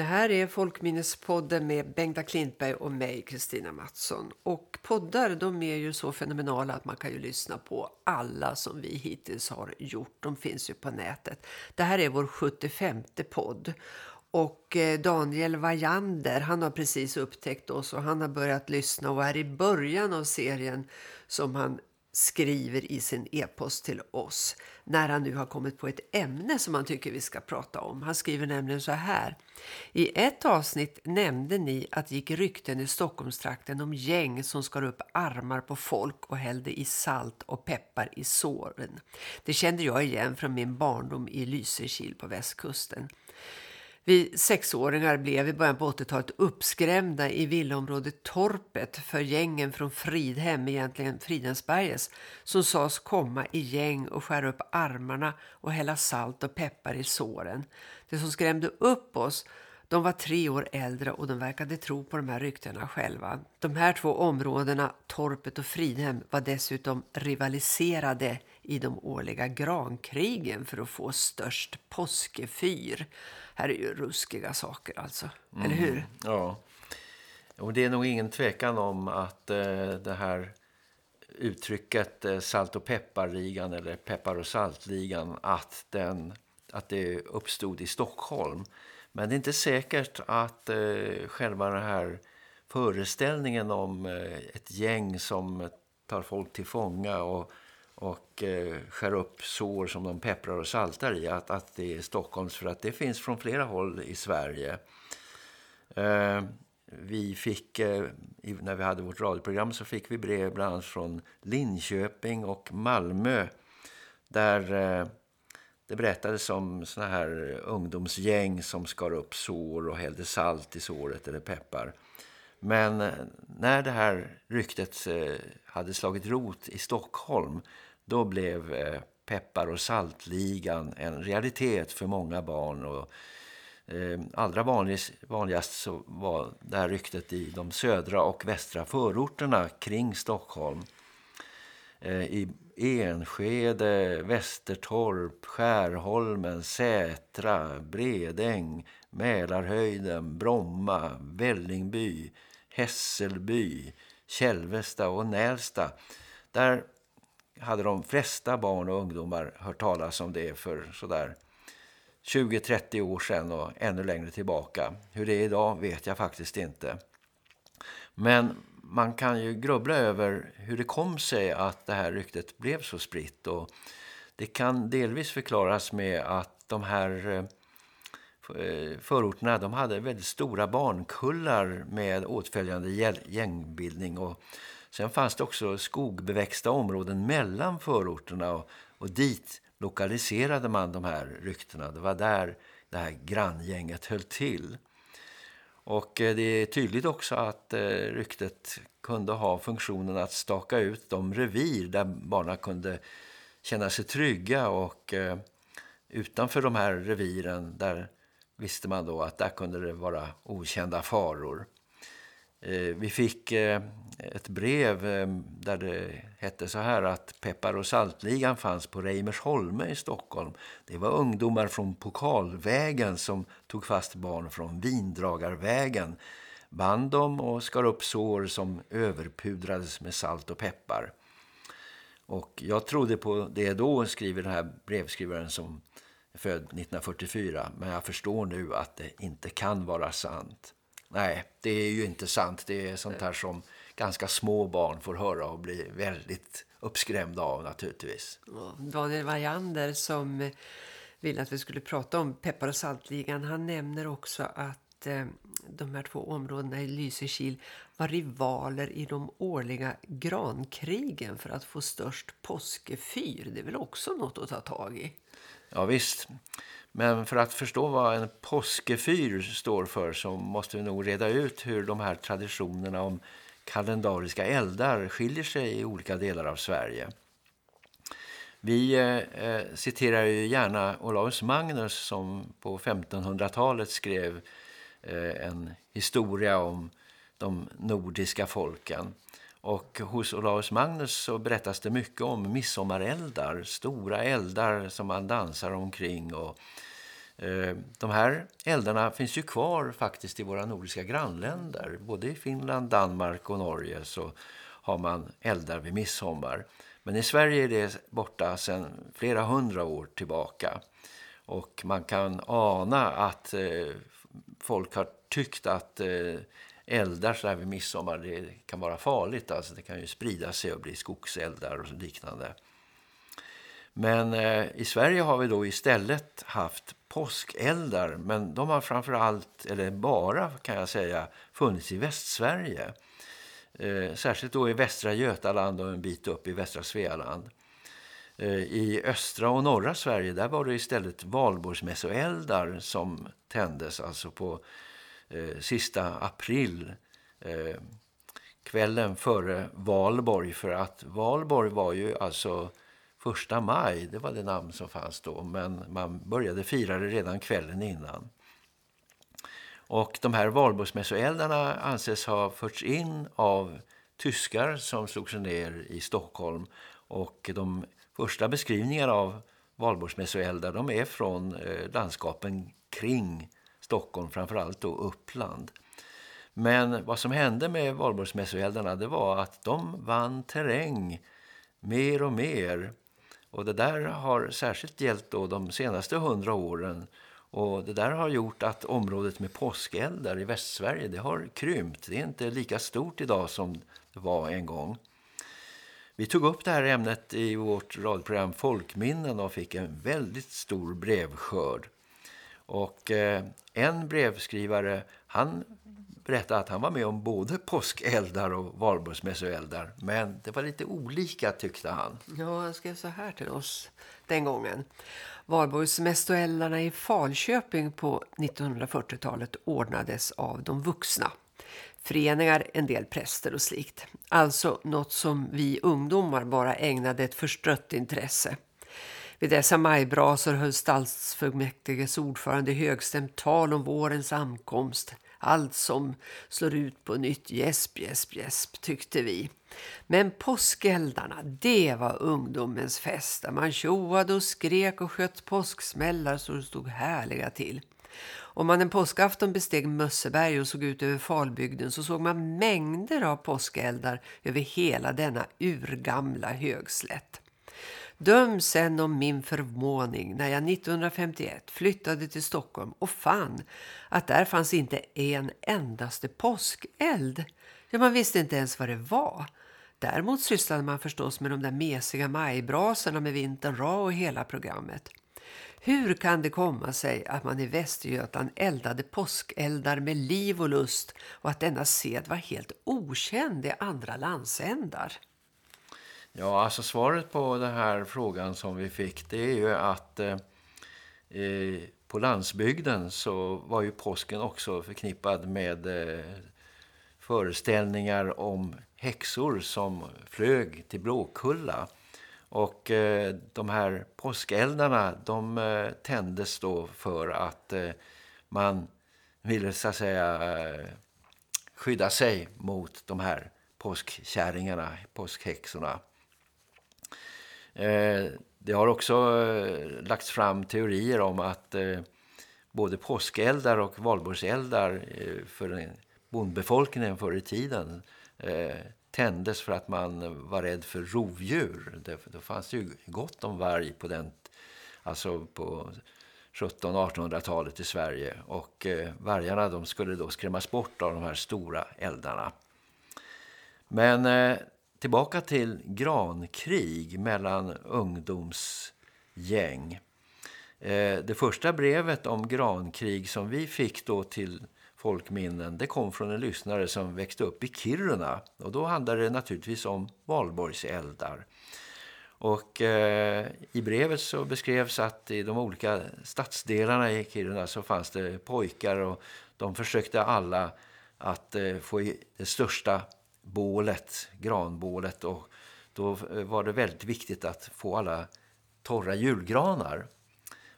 Det här är Folkminnespodden med Bengta Klintberg och mig, Kristina Mattsson. Och poddar de är ju så fenomenala att man kan ju lyssna på alla som vi hittills har gjort. De finns ju på nätet. Det här är vår 75 podd. Och eh, Daniel Vajander, han har precis upptäckt oss och han har börjat lyssna och är i början av serien som han skriver i sin e-post till oss när han nu har kommit på ett ämne som han tycker vi ska prata om. Han skriver nämligen så här. I ett avsnitt nämnde ni att gick rykten i Stockholmstrakten om gäng som skar upp armar på folk och hällde i salt och peppar i såren. Det kände jag igen från min barndom i Lysekil på västkusten. Vi sexåringar blev i början på 80-talet uppskrämda i villaområdet Torpet för gängen från Fridhem, egentligen Fridhemsberges, som sades komma i gäng och skära upp armarna och hälla salt och peppar i såren. Det som skrämde upp oss de var tre år äldre och de verkade tro på de här ryktena själva. De här två områdena, Torpet och Fridhem, var dessutom rivaliserade i de årliga grankrigen för att få störst påskefyr här är ju ruskiga saker alltså, mm. eller hur? Mm, ja, och det är nog ingen tvekan om att eh, det här uttrycket eh, salt- och pepparligan eller peppar- och saltligan att, den, att det uppstod i Stockholm. Men det är inte säkert att eh, själva den här föreställningen om eh, ett gäng som tar folk till fånga och och eh, skär upp sår som de pepprar och saltar i att, att det är Stockholms för att det finns från flera håll i Sverige. Eh, vi fick, eh, när vi hade vårt radioprogram så fick vi brev bland annat från Linköping och Malmö där eh, det berättades om såna här ungdomsgäng som skar upp sår och hällde salt i såret eller peppar. Men eh, när det här ryktet eh, hade slagit rot i Stockholm då blev eh, peppar- och saltligan en realitet för många barn och allra vanligast, vanligast så var det här ryktet i de södra och västra förorterna kring Stockholm. I Enskede, Västertorp, Skärholmen, Sätra, Bredäng, Mälarhöjden, Bromma, Vällingby, Hässelby, Kälvesta och Nälsta. Där hade de flesta barn och ungdomar hört talas om det för sådär 20-30 år sedan och ännu längre tillbaka. Hur det är idag vet jag faktiskt inte. Men man kan ju grubbla över hur det kom sig att det här ryktet blev så spritt. Och det kan delvis förklaras med att de här eh, förorterna de hade väldigt stora barnkullar med åtföljande gängbildning och Sen fanns det också skogbeväxta områden mellan förorterna och, och dit lokaliserade man de här ryktena. Det var där det här granngänget höll till. Och eh, det är tydligt också att eh, ryktet kunde ha funktionen att staka ut de revir där barnen kunde känna sig trygga och eh, utanför de här reviren där visste man då att där kunde det vara okända faror. Eh, vi fick eh, ett brev eh, där det hette så här att Peppar- och saltligan fanns på Reimersholme i Stockholm. Det var ungdomar från Pokalvägen som tog fast barn från Vindragarvägen. Band dem och skar upp sår som överpudrades med salt och peppar. Och jag trodde på det då, skriver den här brevskrivaren som är född 1944. Men jag förstår nu att det inte kan vara sant. Nej, det är ju inte sant. Det är sånt här som ganska små barn får höra och bli väldigt uppskrämda av naturligtvis. Ja, Daniel Vajander som ville att vi skulle prata om peppar- och saltligan, han nämner också att att eh, de här två områdena i Lysekil var rivaler i de årliga grankrigen för att få störst påskefyr. Det är väl också något att ta tag i? Ja visst. Men för att förstå vad en påskefyr står för så måste vi nog reda ut hur de här traditionerna om kalendariska eldar skiljer sig i olika delar av Sverige. Vi eh, eh citerar ju gärna Olaus Magnus som på 1500-talet skrev Eh, en historia om de nordiska folken. Och hos Olaus Magnus så berättas det mycket om midsommareldar, stora eldar som man dansar omkring och Eh, de här eldarna finns ju kvar faktiskt i våra nordiska grannländer. Både i Finland, Danmark och Norge så har man eldar vid midsommar. Men i Sverige är det borta sedan flera hundra år tillbaka. Och man kan ana att eh, folk har tyckt att eh, eldar så här vid midsommar det kan vara farligt. Alltså det kan ju sprida sig och bli skogseldar och liknande. Men eh, i Sverige har vi då istället haft påskeldar. Men de har framförallt, eller bara kan jag säga, funnits i Västsverige. Eh, särskilt då i västra Götaland och en bit upp i västra Svealand. Eh, I östra och norra Sverige där var det istället valborgsmässoeldar som tändes alltså på eh, sista april eh, kvällen före Valborg för att Valborg var ju alltså första maj, det var det namn som fanns då men man började fira det redan kvällen innan. Och de här valborgsmässoeldarna anses ha förts in av tyskar som slog sig ner i Stockholm och de första beskrivningarna av valborgsmässoeldar de är från eh, landskapen kring Stockholm, framförallt då Uppland. Men vad som hände med valborgsmässoeldarna det var att de vann terräng mer och mer. Och det där har särskilt gällt då de senaste hundra åren. Och det där har gjort att området med påskeldar i Västsverige det har krympt. Det är inte lika stort idag som det var en gång. Vi tog upp det här ämnet i vårt radioprogram Folkminnen och fick en väldigt stor brevskörd. Och eh, en brevskrivare, han berättade att han var med om både påskeldar och valborgsmässoeldar. Men det var lite olika tyckte han. Ja, han skrev så här till oss den gången. Valborgsmässoeldarna i Falköping på 1940-talet ordnades av de vuxna. Föreningar, en del präster och slikt. Alltså något som vi ungdomar bara ägnade ett förstrött intresse. Vid dessa majbrasor höll stadsfullmäktiges ordförande högstämt tal om vårens ankomst. Allt som slår ut på nytt, gäsp, gäsp, gäsp, tyckte vi. Men påskeldarna, det var ungdomens fest. Där man tjoade och skrek och sköt påsksmällar så det stod härliga till. Om man en påskafton besteg Mösseberg och såg ut över Falbygden så såg man mängder av påskeldar över hela denna urgamla högslätt. Döm sen om min förvåning när jag 1951 flyttade till Stockholm och fann att där fanns inte en endaste påskeld. Ja, man visste inte ens vad det var. Däremot sysslade man förstås med de där mesiga majbrasorna med vintern ra och hela programmet. Hur kan det komma sig att man i Västergötland eldade påskeldar med liv och lust och att denna sed var helt okänd i andra landsändar? Ja, alltså svaret på den här frågan som vi fick det är ju att eh, eh på landsbygden så var ju påsken också förknippad med eh, föreställningar om häxor som flög till Blåkulla. Och eh, de här påskeldarna de eh, tändes då för att eh, man ville så att säga eh, skydda sig mot de här påskkärringarna, påskhäxorna. Eh, det har också eh, lagts fram teorier om att eh, både påskeldar och valborgseldar eh, för bondbefolkningen förr i tiden eh, tändes för att man var rädd för rovdjur. Det, då fanns ju gott om varg på den alltså på 1700-1800-talet i Sverige och eh, vargarna de skulle då skrämmas bort av de här stora eldarna. Men eh, tillbaka till grankrig mellan ungdomsgäng. Eh, det första brevet om grankrig som vi fick då till folkminnen det kom från en lyssnare som växte upp i Kiruna. Och då handlade det naturligtvis om valborgseldar. Och eh, i brevet så beskrevs att i de olika stadsdelarna i Kiruna så fanns det pojkar och de försökte alla att eh, få i det största bålet, granbålet och då eh, var det väldigt viktigt att få alla torra julgranar.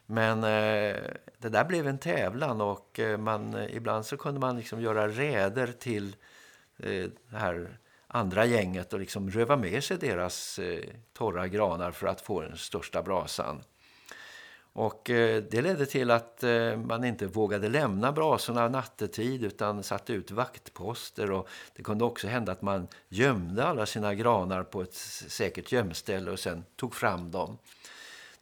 Men eh, det där blev en tävlan och eh, man, eh, ibland så kunde man liksom göra räder till eh, det här andra gänget och liksom röva med sig deras eh, torra granar för att få den största brasan. Och eh, det ledde till att eh, man inte vågade lämna brasorna nattetid utan satte ut vaktposter och det kunde också hända att man gömde alla sina granar på ett säkert gömställe och sen tog fram dem.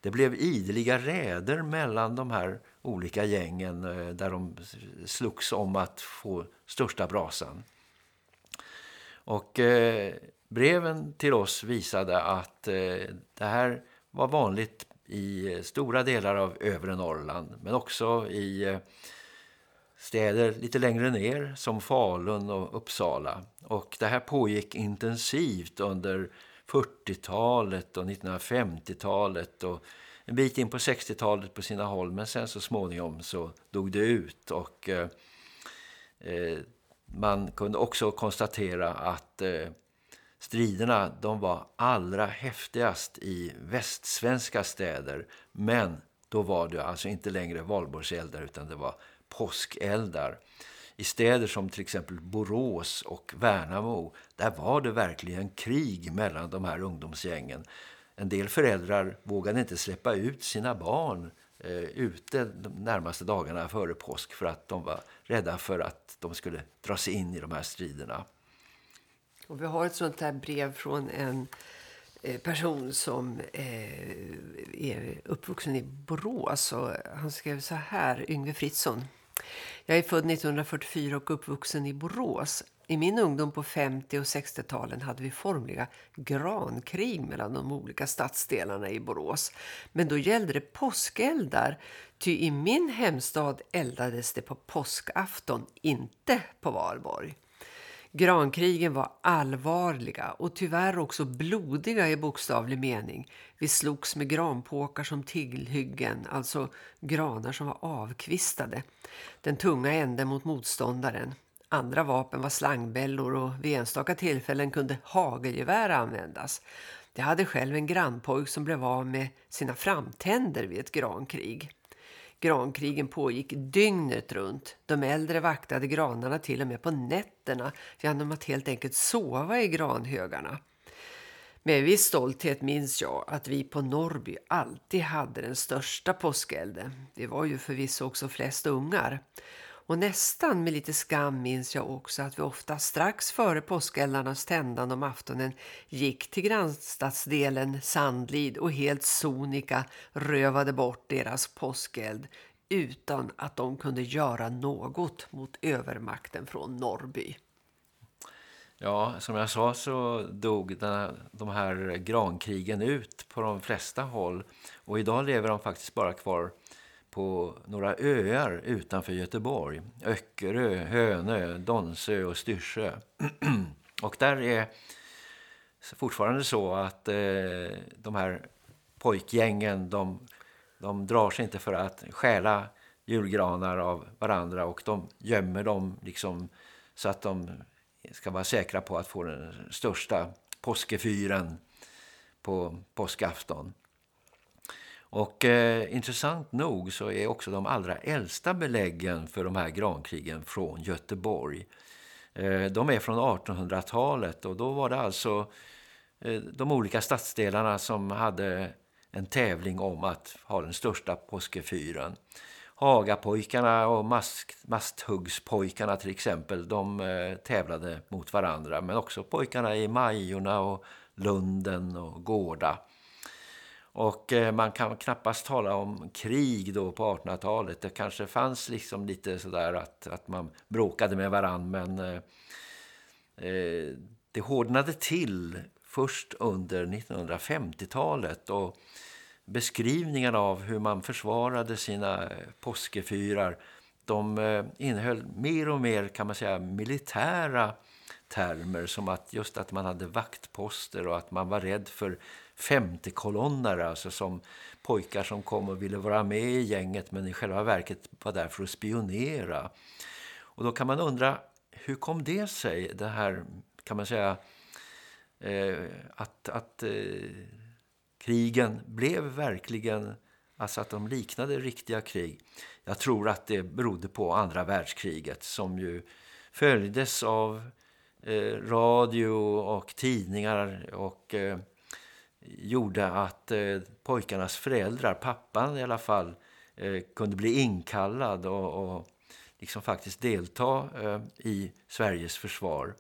Det blev ideliga räder mellan de här olika gängen eh, där de slogs om att få största brasan. Och eh, breven till oss visade att eh, det här var vanligt i eh, stora delar av övre Norrland men också i eh, städer lite längre ner som Falun och Uppsala. Och det här pågick intensivt under 40-talet och 1950-talet och en bit in på 60-talet på sina håll men sen så småningom så dog det ut och eh, eh, man kunde också konstatera att eh, striderna de var allra häftigast i västsvenska städer men då var det alltså inte längre valborgseldar utan det var påskeldar. I städer som till exempel Borås och Värnamo där var det verkligen krig mellan de här ungdomsgängen. En del föräldrar vågade inte släppa ut sina barn eh, ute de närmaste dagarna före påsk för att de var rädda för att de skulle dra sig in i de här striderna. Och vi har ett sånt här brev från en eh, person som eh, är uppvuxen i Borås. Och han skrev så här, Yngve Fritsson. Jag är född 1944 och uppvuxen i Borås. I min ungdom på 50- och 60-talen hade vi formliga grankrig mellan de olika stadsdelarna i Borås. Men då gällde det påskeldar, ty i min hemstad eldades det på påskafton, inte på valborg. Grankrigen var allvarliga och tyvärr också blodiga i bokstavlig mening. Vi slogs med granpåkar som tillhyggen, alltså granar som var avkvistade. Den tunga änden mot motståndaren. Andra vapen var slangbällor och vid enstaka tillfällen kunde hagelgevär användas. Det hade själv en grannpojk som blev av med sina framtänder vid ett grankrig. Grankrigen pågick dygnet runt. De äldre vaktade granarna till och med på nätterna genom att helt enkelt sova i granhögarna. Med viss stolthet minns jag att vi på Norrby alltid hade den största påskelden. Det var ju förvisso också flest ungar. Och nästan med lite skam minns jag också att vi ofta strax före påskällarnas tändande om aftonen gick till grannstadsdelen Sandlid och helt sonika rövade bort deras påskeld utan att de kunde göra något mot övermakten från Norrby. Ja, som jag sa så dog de här grankrigen ut på de flesta håll. Och idag lever de faktiskt bara kvar på några öar utanför Göteborg. Öckerö, Hönö, Donsö och Styrsö. och där är fortfarande så att eh, de här pojkgängen de, de drar sig inte för att stjäla julgranar av varandra och de gömmer dem liksom så att de ska vara säkra på att få den största påskefyren på påskafton. Och eh, intressant nog så är också de allra äldsta beläggen för de här grankrigen från Göteborg. Eh, de är från 1800-talet och då var det alltså eh, de olika stadsdelarna som hade en tävling om att ha den största påskefyren. Hagapojkarna och mask, masthuggspojkarna till exempel, de eh, tävlade mot varandra. Men också pojkarna i Majorna och Lunden och Gårda. Och eh, man kan knappast tala om krig då på 1800-talet. Det kanske fanns liksom lite sådär att, att man bråkade med varann. Men eh, eh det hårdnade till först under 1950-talet. Och beskrivningarna av hur man försvarade sina eh, påskefyrar. De eh, innehöll mer och mer kan man säga militära termer som att just att man hade vaktposter och att man var rädd för femte kolonnare, alltså som pojkar som kom och ville vara med i gänget men i själva verket var där för att spionera. Och då kan man undra, hur kom det sig, det här kan man säga, eh, att, att eh, krigen blev verkligen, alltså att de liknade riktiga krig. Jag tror att det berodde på andra världskriget som ju följdes av eh, radio och tidningar och eh, gjorde att eh, pojkarnas föräldrar, pappan i alla fall, eh, kunde bli inkallad och, och liksom faktiskt delta eh, i Sveriges försvar.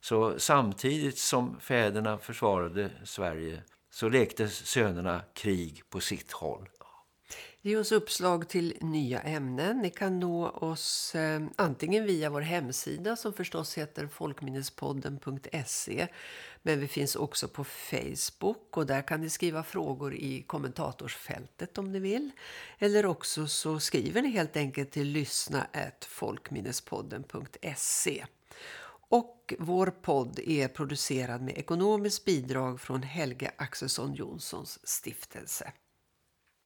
Så samtidigt som fäderna försvarade Sverige så lekte sönerna krig på sitt håll. Ge oss uppslag till nya ämnen. Ni kan nå oss eh, antingen via vår hemsida som förstås heter folkminnespodden.se. Men vi finns också på Facebook och där kan ni skriva frågor i kommentatorsfältet om ni vill. Eller också så skriver ni helt enkelt till lyssna folkminnespodden.se. Och vår podd är producerad med ekonomiskt bidrag från Helge Axelsson Jonssons stiftelse.